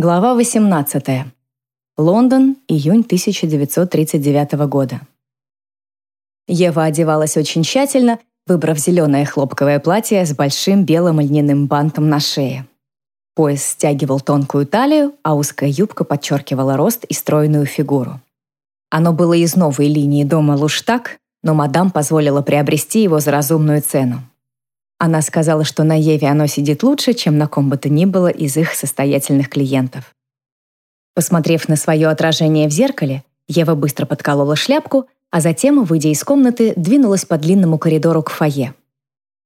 Глава 18. Лондон, июнь 1939 года. Ева одевалась очень тщательно, выбрав зеленое хлопковое платье с большим белым льняным бантом на шее. Пояс стягивал тонкую талию, а узкая юбка подчеркивала рост и стройную фигуру. Оно было из новой линии дома Луштаг, но мадам позволила приобрести его за разумную цену. Она сказала, что на Еве оно сидит лучше, чем на ком бы то ни было из их состоятельных клиентов. Посмотрев на свое отражение в зеркале, Ева быстро подколола шляпку, а затем, выйдя из комнаты, двинулась по длинному коридору к фойе.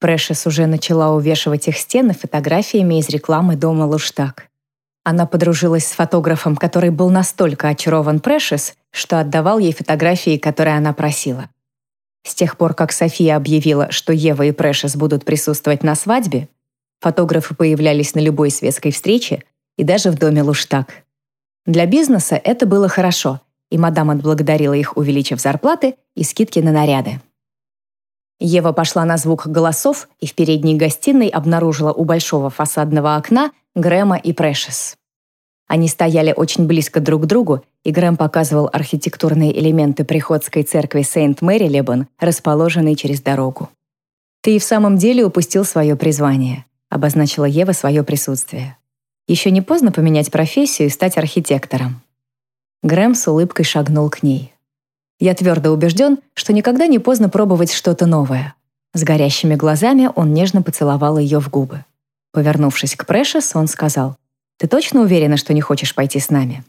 Прэшес уже начала увешивать их стены фотографиями из рекламы дома Луштаг. Она подружилась с фотографом, который был настолько очарован Прэшес, что отдавал ей фотографии, которые она просила. С тех пор, как София объявила, что Ева и Прэшес будут присутствовать на свадьбе, фотографы появлялись на любой светской встрече и даже в доме Луштаг. Для бизнеса это было хорошо, и мадам отблагодарила их, увеличив зарплаты и скидки на наряды. Ева пошла на звук голосов и в передней гостиной обнаружила у большого фасадного окна Грэма и Прэшес. Они стояли очень близко друг к другу, и Грэм показывал архитектурные элементы приходской церкви Сент-Мэри-Лебон, расположенной через дорогу. «Ты и в самом деле упустил свое призвание», — обозначила Ева свое присутствие. «Еще не поздно поменять профессию и стать архитектором». Грэм с улыбкой шагнул к ней. «Я твердо убежден, что никогда не поздно пробовать что-то новое». С горящими глазами он нежно поцеловал ее в губы. Повернувшись к Прэшес, он сказал, ты точно уверена, что не хочешь пойти с нами?»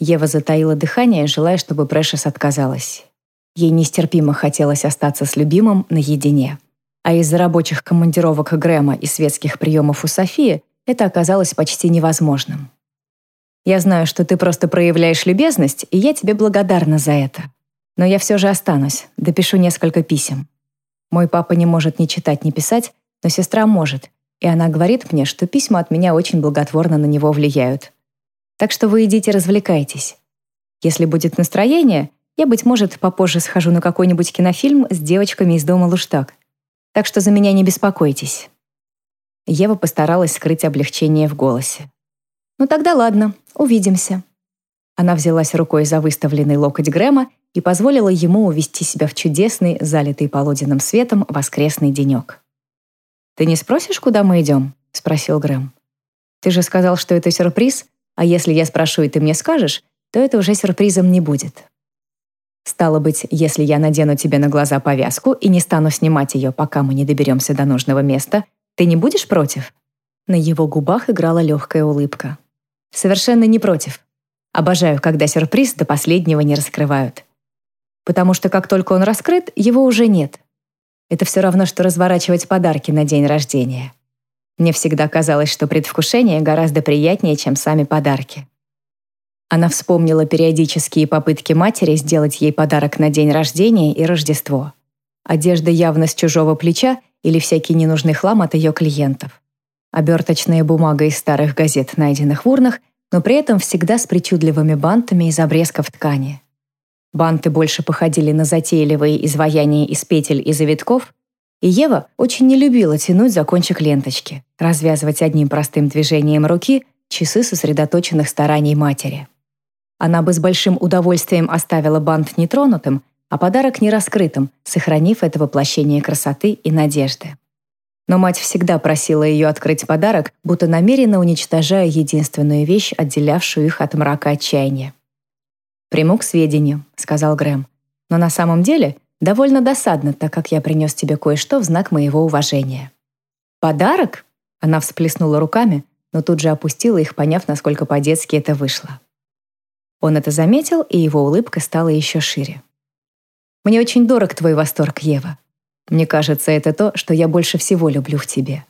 Ева затаила дыхание, желая, чтобы Прэшес отказалась. Ей нестерпимо хотелось остаться с любимым наедине. А из-за рабочих командировок Грэма и светских приемов у Софии это оказалось почти невозможным. «Я знаю, что ты просто проявляешь любезность, и я тебе благодарна за это. Но я все же останусь, допишу несколько писем. Мой папа не может ни читать, ни писать, но сестра может, и она говорит мне, что письма от меня очень благотворно на него влияют. Так что вы идите развлекайтесь. Если будет настроение, я, быть может, попозже схожу на какой-нибудь кинофильм с девочками из дома Луштаг. Так что за меня не беспокойтесь». Ева постаралась скрыть облегчение в голосе. «Ну тогда ладно, увидимся». Она взялась рукой за выставленный локоть Грэма и позволила ему увести себя в чудесный, залитый полуденным светом, воскресный денек. «Ты не спросишь, куда мы идем?» — спросил Грэм. «Ты же сказал, что это сюрприз, а если я спрошу, и ты мне скажешь, то это уже сюрпризом не будет». «Стало быть, если я надену тебе на глаза повязку и не стану снимать ее, пока мы не доберемся до нужного места, ты не будешь против?» На его губах играла легкая улыбка. «Совершенно не против. Обожаю, когда сюрприз до последнего не раскрывают. Потому что как только он раскрыт, его уже нет. Это все равно, что разворачивать подарки на день рождения. Мне всегда казалось, что предвкушение гораздо приятнее, чем сами подарки. Она вспомнила периодические попытки матери сделать ей подарок на день рождения и Рождество. Одежда явно с чужого плеча или всякий ненужный хлам от ее клиентов. Оберточная бумага из старых газет, найденных в урнах, но при этом всегда с причудливыми бантами из обрезков ткани. Банты больше походили на затейливые изваяния из петель и завитков, и Ева очень не любила тянуть за кончик ленточки, развязывать одним простым движением руки часы сосредоточенных стараний матери. Она бы с большим удовольствием оставила бант нетронутым, а подарок нераскрытым, сохранив это воплощение красоты и надежды. Но мать всегда просила ее открыть подарок, будто намеренно уничтожая единственную вещь, отделявшую их от мрака отчаяния. «Приму к сведению», — сказал Грэм. «Но на самом деле довольно досадно, так как я принес тебе кое-что в знак моего уважения». «Подарок?» — она всплеснула руками, но тут же опустила их, поняв, насколько по-детски это вышло. Он это заметил, и его улыбка стала еще шире. «Мне очень дорог твой восторг, Ева. Мне кажется, это то, что я больше всего люблю в тебе.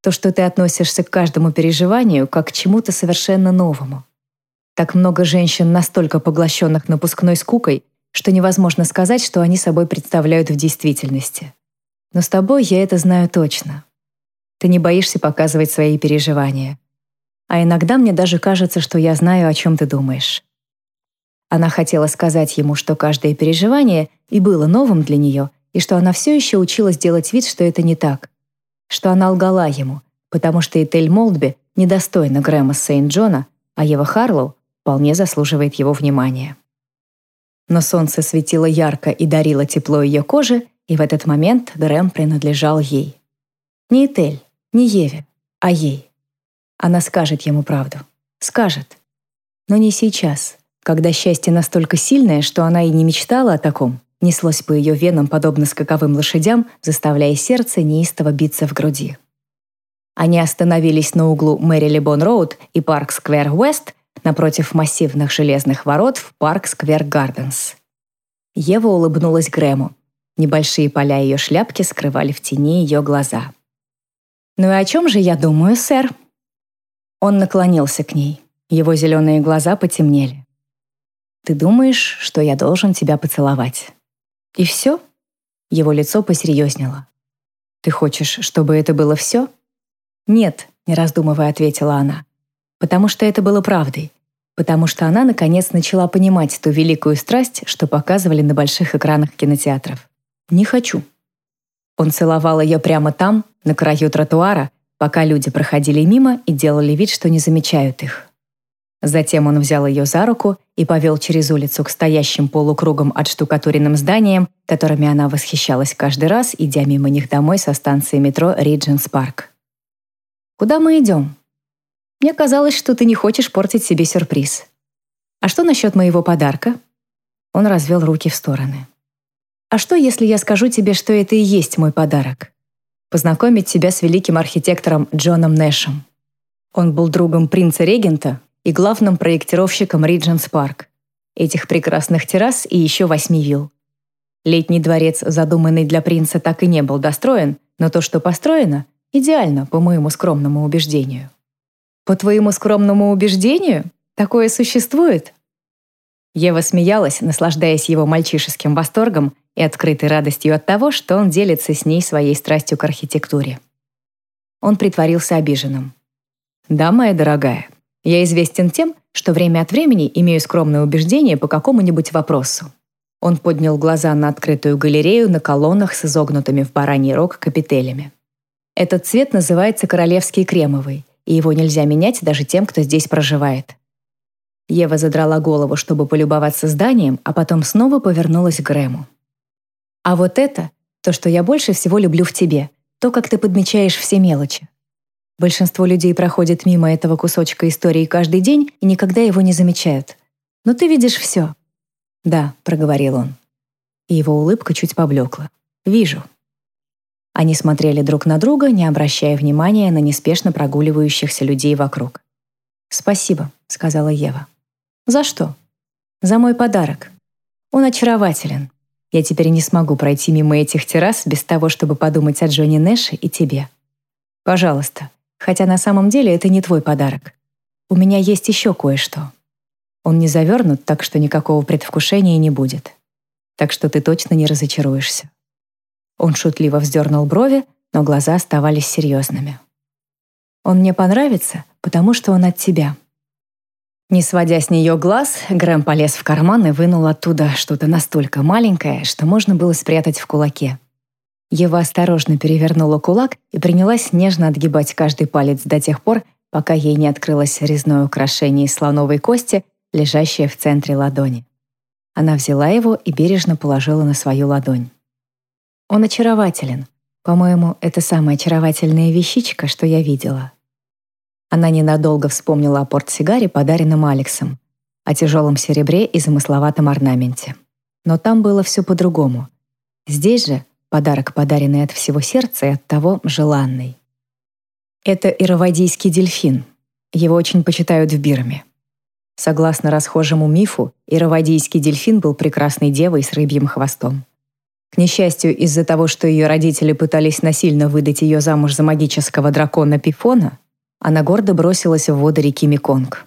То, что ты относишься к каждому переживанию как к чему-то совершенно новому. Так много женщин, настолько поглощенных напускной скукой, что невозможно сказать, что они собой представляют в действительности. Но с тобой я это знаю точно. Ты не боишься показывать свои переживания. А иногда мне даже кажется, что я знаю, о чем ты думаешь. Она хотела сказать ему, что каждое переживание и было новым для нее, и что она все еще училась делать вид, что это не так. Что она лгала ему, потому что Этель Молдби недостойна Грэма Сейнт-Джона, а Ева Харлоу вполне заслуживает его внимания. Но солнце светило ярко и дарило тепло ее коже, и в этот момент Грэм принадлежал ей. Не Этель, не Еве, а ей. Она скажет ему правду. Скажет. Но не сейчас, когда счастье настолько сильное, что она и не мечтала о таком, неслось по ее венам, подобно скаковым лошадям, заставляя сердце неистово биться в груди. Они остановились на углу Мэри-Лебон-Роуд и Парк-Сквер-Уэст напротив массивных железных ворот в Парк-Сквер-Гарденс. Ева улыбнулась Грэму. Небольшие поля ее шляпки скрывали в тени ее глаза. «Ну и о чем же я думаю, сэр?» Он наклонился к ней. Его зеленые глаза потемнели. «Ты думаешь, что я должен тебя поцеловать?» «И все?» Его лицо посерьезнело. «Ты хочешь, чтобы это было все?» «Нет», — не раздумывая ответила она. «Потому что это было правдой. Потому что она, наконец, начала понимать ту великую страсть, что показывали на больших экранах кинотеатров. Не хочу». Он целовал ее прямо там, на краю тротуара, пока люди проходили мимо и делали вид, что не замечают их. Затем он взял ее за руку и повел через улицу к стоящим полукругом отштукатуренным зданиям, которыми она восхищалась каждый раз, идя мимо них домой со станции метро Ридженс Парк. «Куда мы идем?» «Мне казалось, что ты не хочешь портить себе сюрприз. А что насчет моего подарка?» Он развел руки в стороны. «А что, если я скажу тебе, что это и есть мой подарок? Познакомить тебя с великим архитектором Джоном Нэшем. Он был другом принца-регента, и главным проектировщиком Ридженс Парк, этих прекрасных террас и еще восьми вилл. Летний дворец, задуманный для принца, так и не был достроен, но то, что построено, идеально, по моему скромному убеждению. По твоему скромному убеждению? Такое существует? Ева смеялась, наслаждаясь его мальчишеским восторгом и открытой радостью от того, что он делится с ней своей страстью к архитектуре. Он притворился обиженным. «Да, моя дорогая, я известен тем, что время от времени имею скромное убеждение по какому-нибудь вопросу. Он поднял глаза на открытую галерею на колоннах с изогнутыми в бараний рог капителями. Этот цвет называется королевский кремовый, и его нельзя менять даже тем, кто здесь проживает. Ева задрала голову, чтобы полюбоваться зданием, а потом снова повернулась к Грэму. «А вот это — то, что я больше всего люблю в тебе, то, как ты подмечаешь все мелочи. Большинство людей проходят мимо этого кусочка истории каждый день и никогда его не замечают. Но ты видишь все. «Да», — проговорил он. И его улыбка чуть поблекла. «Вижу». Они смотрели друг на друга, не обращая внимания на неспешно прогуливающихся людей вокруг. «Спасибо», — сказала Ева. «За что?» «За мой подарок. Он очарователен. Я теперь не смогу пройти мимо этих террас без того, чтобы подумать о Джонни Нэше и тебе. Пожалуйста, Хотя на самом деле это не твой подарок. У меня есть еще кое-что. Он не завернут, так что никакого предвкушения не будет. Так что ты точно не разочаруешься. Он шутливо вздернул брови, но глаза оставались серьезными. Он мне понравится, потому что он от тебя. Не сводя с нее глаз, Грэм полез в карман и вынул оттуда что-то настолько маленькое, что можно было спрятать в кулаке. Ева осторожно перевернула кулак и принялась нежно отгибать каждый палец до тех пор, пока ей не открылось резное украшение из слоновой кости, лежащее в центре ладони. Она взяла его и бережно положила на свою ладонь. Он очарователен. По-моему, это самая очаровательная вещичка, что я видела. Она ненадолго вспомнила о портсигаре, подаренном Алексом, о тяжелом серебре и замысловатом орнаменте. Но там было все по-другому. Здесь же подарок, подаренный от всего сердца и от того желанный. Это иравадийский дельфин. Его очень почитают в Бирме. Согласно расхожему мифу, иравадийский дельфин был прекрасной девой с рыбьим хвостом. К несчастью, из-за того, что ее родители пытались насильно выдать ее замуж за магического дракона Пифона, она гордо бросилась в воды реки Меконг.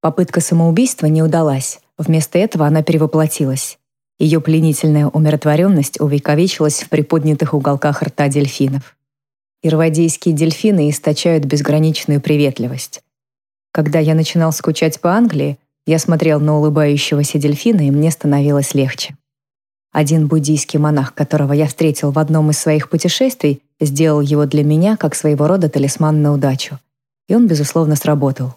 Попытка самоубийства не удалась. Вместо этого она перевоплотилась. Ее пленительная умиротворенность увековечилась в приподнятых уголках рта дельфинов. Ирвадийские дельфины источают безграничную приветливость. Когда я начинал скучать по Англии, я смотрел на улыбающегося дельфина, и мне становилось легче. Один буддийский монах, которого я встретил в одном из своих путешествий, сделал его для меня как своего рода талисман на удачу. И он, безусловно, сработал.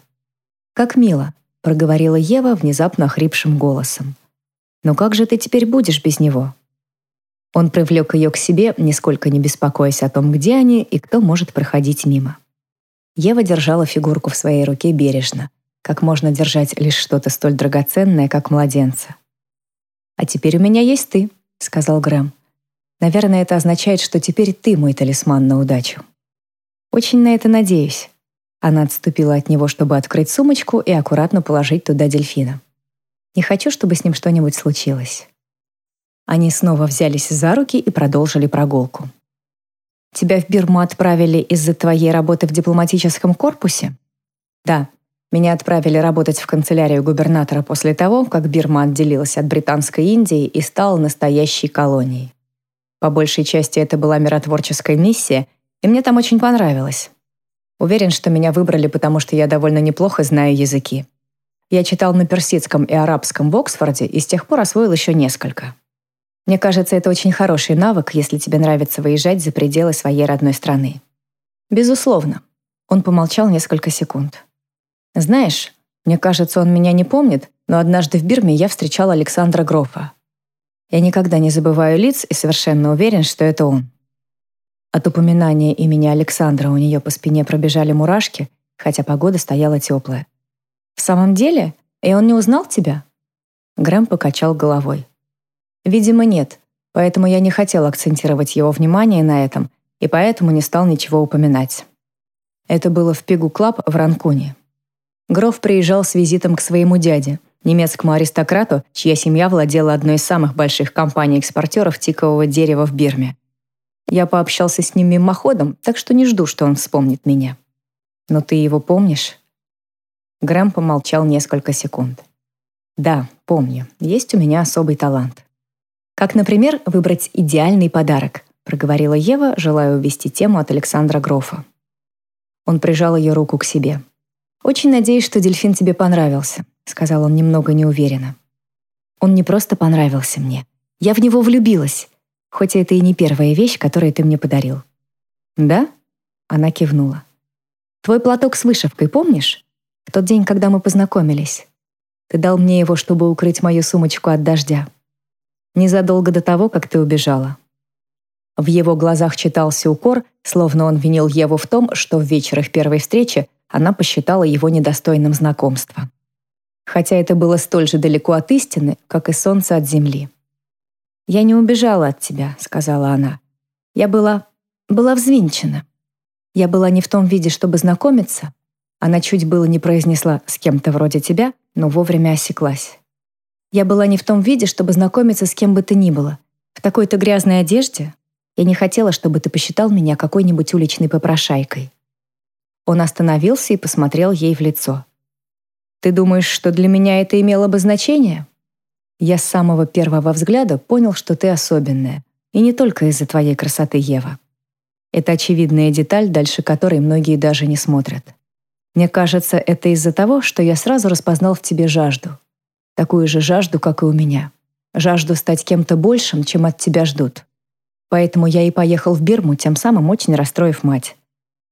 «Как мило», — проговорила Ева внезапно хрипшим голосом. «Но как же ты теперь будешь без него?» Он привлек ее к себе, нисколько не беспокоясь о том, где они и кто может проходить мимо. Ева держала фигурку в своей руке бережно, как можно держать лишь что-то столь драгоценное, как младенца. «А теперь у меня есть ты», — сказал Грэм. «Наверное, это означает, что теперь ты мой талисман на удачу». «Очень на это надеюсь». Она отступила от него, чтобы открыть сумочку и аккуратно положить туда дельфина. «Не хочу, чтобы с ним что-нибудь случилось». Они снова взялись за руки и продолжили прогулку. «Тебя в Бирму отправили из-за твоей работы в дипломатическом корпусе?» «Да. Меня отправили работать в канцелярию губернатора после того, как Бирма отделилась от Британской Индии и стала настоящей колонией. По большей части это была миротворческая миссия, и мне там очень понравилось. Уверен, что меня выбрали, потому что я довольно неплохо знаю языки. Я читал на персидском и арабском в Оксфорде и с тех пор освоил еще несколько. Мне кажется, это очень хороший навык, если тебе нравится выезжать за пределы своей родной страны. Безусловно. Он помолчал несколько секунд. Знаешь, мне кажется, он меня не помнит, но однажды в Бирме я встречал Александра Грофа. Я никогда не забываю лиц и совершенно уверен, что это он. От упоминания имени Александра у нее по спине пробежали мурашки, хотя погода стояла теплая. «В самом деле? И он не узнал тебя?» Грэм покачал головой. Видимо, нет, поэтому я не хотел акцентировать его внимание на этом и поэтому не стал ничего упоминать. Это было в Пегу Клаб в Рангуне. Граф приезжал с визитом к своему дяде, немецкому аристократу, чья семья владела одной из самых больших компаний-экспортеров тикового дерева в Бирме. Я пообщался с ним мимоходом, так что не жду, что он вспомнит меня. Но ты его помнишь? Грэм помолчал несколько секунд. Да, помню. Есть у меня особый талант. Как, например, выбрать идеальный подарок, проговорила Ева, желая увести тему от Александра Грофа. Он прижал ее руку к себе. «Очень надеюсь, что дельфин тебе понравился», — сказал он немного неуверенно. «Он не просто понравился мне. Я в него влюбилась, хоть это и не первая вещь, которую ты мне подарил». «Да?» — она кивнула. «Твой платок с вышивкой, помнишь? В тот день, когда мы познакомились. Ты дал мне его, чтобы укрыть мою сумочку от дождя незадолго до того, как ты убежала. В его глазах читался укор, словно он винил Еву в том, что в вечер их первой встречи она посчитала его недостойным знакомства. Хотя это было столь же далеко от истины, как и солнце от земли. «Я не убежала от тебя», — сказала она. «Я была... была взвинчена. Я была не в том виде, чтобы знакомиться». Она чуть было не произнесла «с кем-то вроде тебя», но вовремя осеклась. Я была не в том виде, чтобы знакомиться с кем бы то ни было. В такой-то грязной одежде я не хотела, чтобы ты посчитал меня какой-нибудь уличной попрошайкой». Он остановился и посмотрел ей в лицо. «Ты думаешь, что для меня это имело бы значение?» «Я с самого первого взгляда понял, что ты особенная, и не только из-за твоей красоты, Ева. Это очевидная деталь, дальше которой многие даже не смотрят. Мне кажется, это из-за того, что я сразу распознал в тебе жажду, такую же жажду, как и у меня. Жажду стать кем-то большим, чем от тебя ждут. Поэтому я и поехал в Бирму, тем самым очень расстроив мать.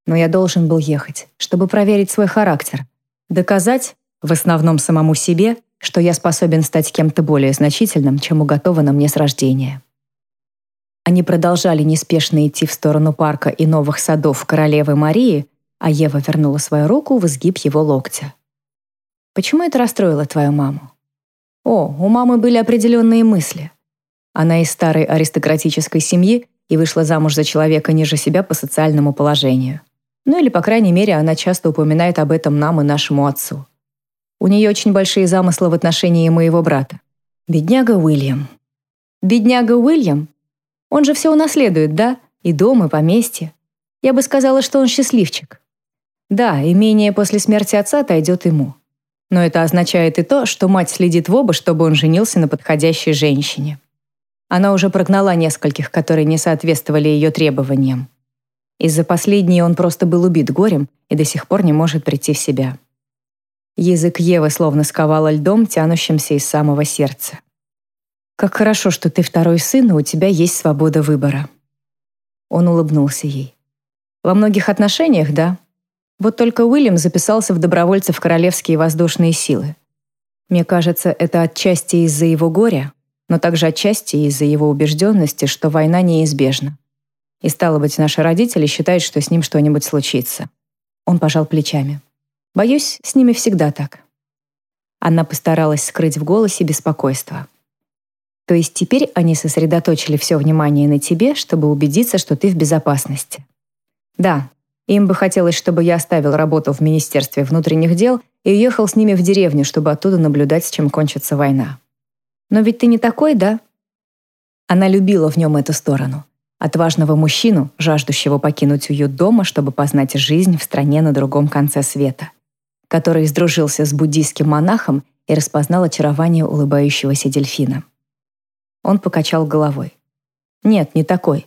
Но я должен был ехать, чтобы проверить свой характер, доказать, в основном самому себе, что я способен стать кем-то более значительным, чем уготовано мне с рождения. Они продолжали неспешно идти в сторону парка и новых садов королевы Марии, а Ева вернула свою руку в изгиб его локтя. «Почему это расстроило твою маму?» О, у мамы были определенные мысли. Она из старой аристократической семьи и вышла замуж за человека ниже себя по социальному положению. Ну или, по крайней мере, она часто упоминает об этом нам и нашему отцу. У нее очень большие замыслы в отношении моего брата. Бедняга Уильям. Бедняга Уильям? Он же все унаследует, да? И дом, и поместье. Я бы сказала, что он счастливчик. Да, имение после смерти отца отойдет ему. Но это означает и то, что мать следит в оба, чтобы он женился на подходящей женщине. Она уже прогнала нескольких, которые не соответствовали ее требованиям. Из-за последней он просто был убит горем и до сих пор не может прийти в себя. Язык Евы словно сковало льдом, тянущимся из самого сердца. «Как хорошо, что ты второй сын, и у тебя есть свобода выбора». Он улыбнулся ей. «Во многих отношениях, да. Вот только Уильям записался в добровольцы в Королевские воздушные силы. Мне кажется, это отчасти из-за его горя, но также отчасти из-за его убежденности, что война неизбежна. И стало быть, наши родители считают, что с ним что-нибудь случится. Он пожал плечами. Боюсь, с ними всегда так. Она постаралась скрыть в голосе беспокойство. То есть теперь они сосредоточили все внимание на тебе, чтобы убедиться, что ты в безопасности. Да, им бы хотелось, чтобы я оставил работу в Министерстве внутренних дел и уехал с ними в деревню, чтобы оттуда наблюдать, с чем кончится война. Но ведь ты не такой, да? Она любила в нем эту сторону. Отважного мужчину, жаждущего покинуть уют дома, чтобы познать жизнь в стране на другом конце света. Который сдружился с буддийским монахом и распознал очарование улыбающегося дельфина. Он покачал головой. «Нет, не такой.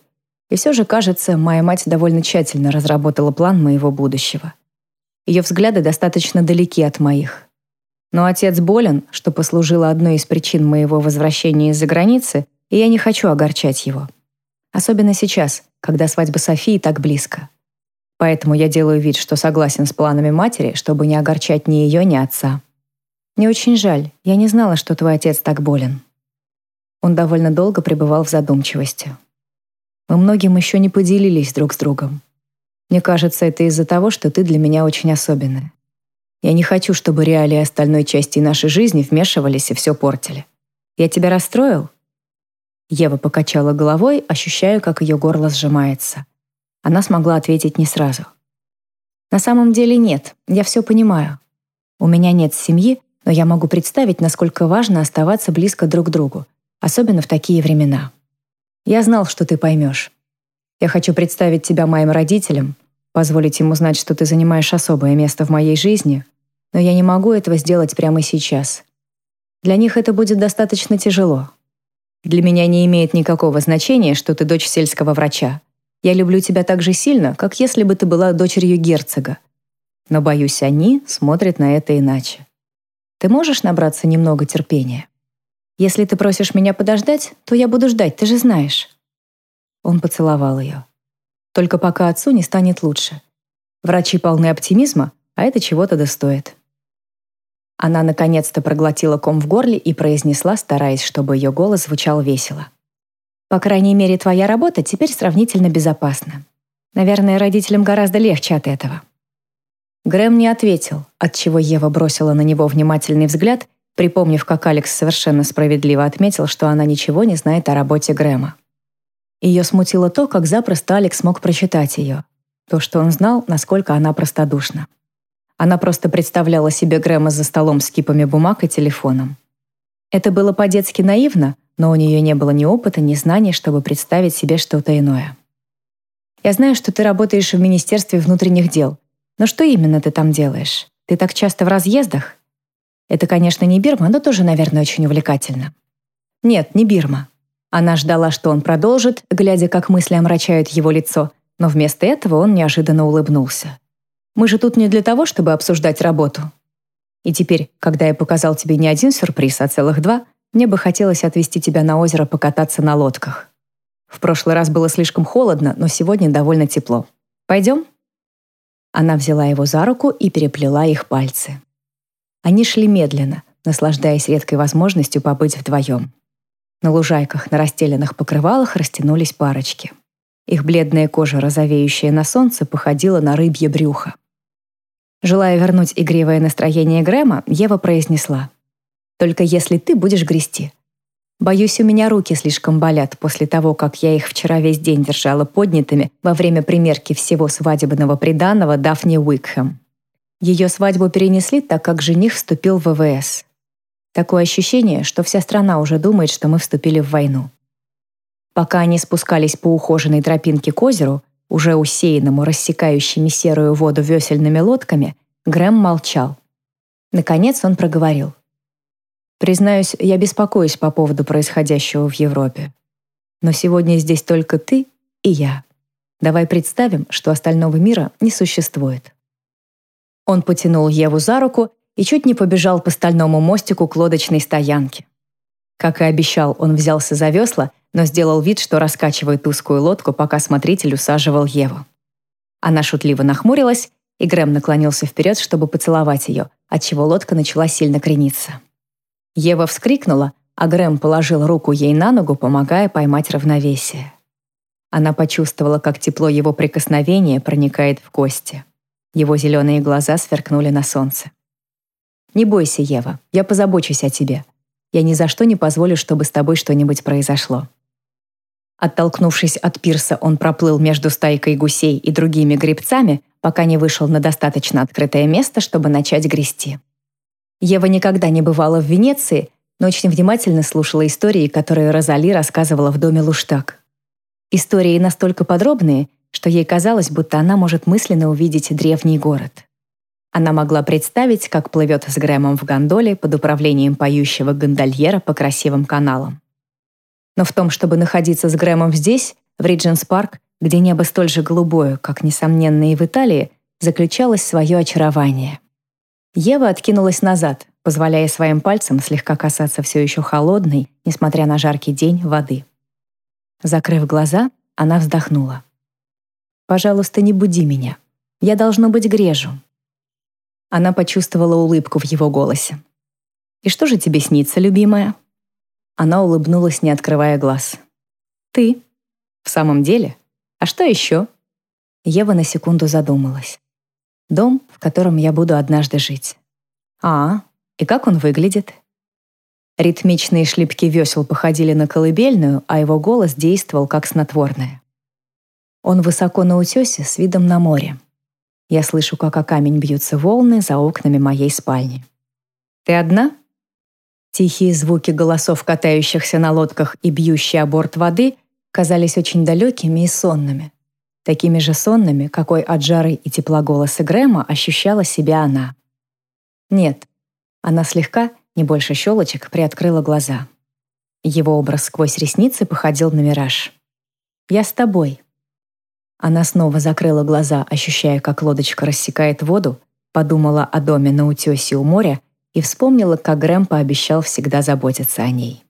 И все же, кажется, моя мать довольно тщательно разработала план моего будущего. Ее взгляды достаточно далеки от моих. Но отец болен, что послужило одной из причин моего возвращения из-за границы, и я не хочу огорчать его. Особенно сейчас, когда свадьба Софии так близко. Поэтому я делаю вид, что согласен с планами матери, чтобы не огорчать ни ее, ни отца. Мне очень жаль, я не знала, что твой отец так болен. Он довольно долго пребывал в задумчивости. Мы многим еще не поделились друг с другом. Мне кажется, это из-за того, что ты для меня очень особенная. Я не хочу, чтобы реалии остальной части нашей жизни вмешивались и все портили. Я тебя расстроил?» Ева покачала головой, ощущая, как ее горло сжимается. Она смогла ответить не сразу. «На самом деле нет, я все понимаю. У меня нет семьи, но я могу представить, насколько важно оставаться близко друг к другу, особенно в такие времена. Я знал, что ты поймешь. Я хочу представить тебя моим родителям, позволить им узнать, что ты занимаешь особое место в моей жизни, но я не могу этого сделать прямо сейчас. Для них это будет достаточно тяжело. Для меня не имеет никакого значения, что ты дочь сельского врача. Я люблю тебя так же сильно, как если бы ты была дочерью герцога. Но, боюсь, они смотрят на это иначе. Ты можешь набраться немного терпения? Если ты просишь меня подождать, то я буду ждать, ты же знаешь». Он поцеловал ее. «Только пока отцу не станет лучше. Врачи полны оптимизма, а это чего-то достоит». Она наконец-то проглотила ком в горле и произнесла, стараясь, чтобы ее голос звучал весело. «По крайней мере, твоя работа теперь сравнительно безопасна. Наверное, родителям гораздо легче от этого». Грэм не ответил, отчего Ева бросила на него внимательный взгляд припомнив, как Алекс совершенно справедливо отметил, что она ничего не знает о работе Грэма. Ее смутило то, как запросто Алекс мог прочитать ее. То, что он знал, насколько она простодушна. Она просто представляла себе Грэма за столом с кипами бумаг и телефоном. Это было по-детски наивно, но у нее не было ни опыта, ни знаний, чтобы представить себе что-то иное. «Я знаю, что ты работаешь в Министерстве внутренних дел. Но что именно ты там делаешь? Ты так часто в разъездах?» Это, конечно, не Бирма, но тоже, наверное, очень увлекательно. Нет, не Бирма. Она ждала, что он продолжит, глядя, как мысли омрачают его лицо, но вместо этого он неожиданно улыбнулся. «Мы же тут не для того, чтобы обсуждать работу. И теперь, когда я показал тебе не один сюрприз, а целых два, мне бы хотелось отвезти тебя на озеро покататься на лодках. В прошлый раз было слишком холодно, но сегодня довольно тепло. Пойдем?» Она взяла его за руку и переплела их пальцы. Они шли медленно, наслаждаясь редкой возможностью побыть вдвоем. На лужайках, на расстеленных покрывалах растянулись парочки. Их бледная кожа, розовеющая на солнце, походила на рыбье брюхо. Желая вернуть игривое настроение Грэма, Ева произнесла. «Только если ты будешь грести. Боюсь, у меня руки слишком болят после того, как я их вчера весь день держала поднятыми во время примерки всего свадебного приданого Дафни Уикхэм. Ее свадьбу перенесли, так как жених вступил в ВВС. Такое ощущение, что вся страна уже думает, что мы вступили в войну. Пока они спускались по ухоженной тропинке к озеру, уже усеянному рассекающими серую воду весельными лодками, Грэм молчал. Наконец он проговорил. «Признаюсь, я беспокоюсь по поводу происходящего в Европе. Но сегодня здесь только ты и я. Давай представим, что остального мира не существует». Он потянул Еву за руку и чуть не побежал по стальному мостику к лодочной стоянке. Как и обещал, он взялся за весла, но сделал вид, что раскачивает узкую лодку, пока смотритель усаживал Еву. Она шутливо нахмурилась, и Грэм наклонился вперед, чтобы поцеловать ее, отчего лодка начала сильно крениться. Ева вскрикнула, а Грэм положил руку ей на ногу, помогая поймать равновесие. Она почувствовала, как тепло его прикосновения проникает в кости. Его зеленые глаза сверкнули на солнце. «Не бойся, Ева, я позабочусь о тебе. Я ни за что не позволю, чтобы с тобой что-нибудь произошло». Оттолкнувшись от пирса, он проплыл между стайкой гусей и другими грибцами, пока не вышел на достаточно открытое место, чтобы начать грести. Ева никогда не бывала в Венеции, но очень внимательно слушала истории, которые Розали рассказывала в доме Луштаг. Истории настолько подробные, что ей казалось, будто она может мысленно увидеть древний город. Она могла представить, как плывет с Грэмом в гондоле под управлением поющего гондольера по красивым каналам. Но в том, чтобы находиться с Грэмом здесь, в Ридженс Парк, где небо столь же голубое, как, несомненно, и в Италии, заключалось свое очарование. Ева откинулась назад, позволяя своим пальцам слегка касаться все еще холодной, несмотря на жаркий день, воды. Закрыв глаза, она вздохнула. «Пожалуйста, не буди меня. Я, должно быть, грежу». Она почувствовала улыбку в его голосе. «И что же тебе снится, любимая?» Она улыбнулась, не открывая глаз. «Ты? В самом деле? А что еще?» Ева на секунду задумалась. «Дом, в котором я буду однажды жить». «А, и как он выглядит?» Ритмичные шлепки весел походили на колыбельную, а его голос действовал как снотворное. Он высоко на утесе с видом на море. Я слышу, как о камень бьются волны за окнами моей спальни. «Ты одна?» Тихие звуки голосов, катающихся на лодках и бьющие о борт воды, казались очень далекими и сонными. Такими же сонными, какой от жары и тепла голоса Грэма ощущала себя она. Нет, она слегка, не больше щелочек, приоткрыла глаза. Его образ сквозь ресницы походил на мираж. «Я с тобой». Она снова закрыла глаза, ощущая, как лодочка рассекает воду, подумала о доме на утесе у моря и вспомнила, как Грэм пообещал всегда заботиться о ней.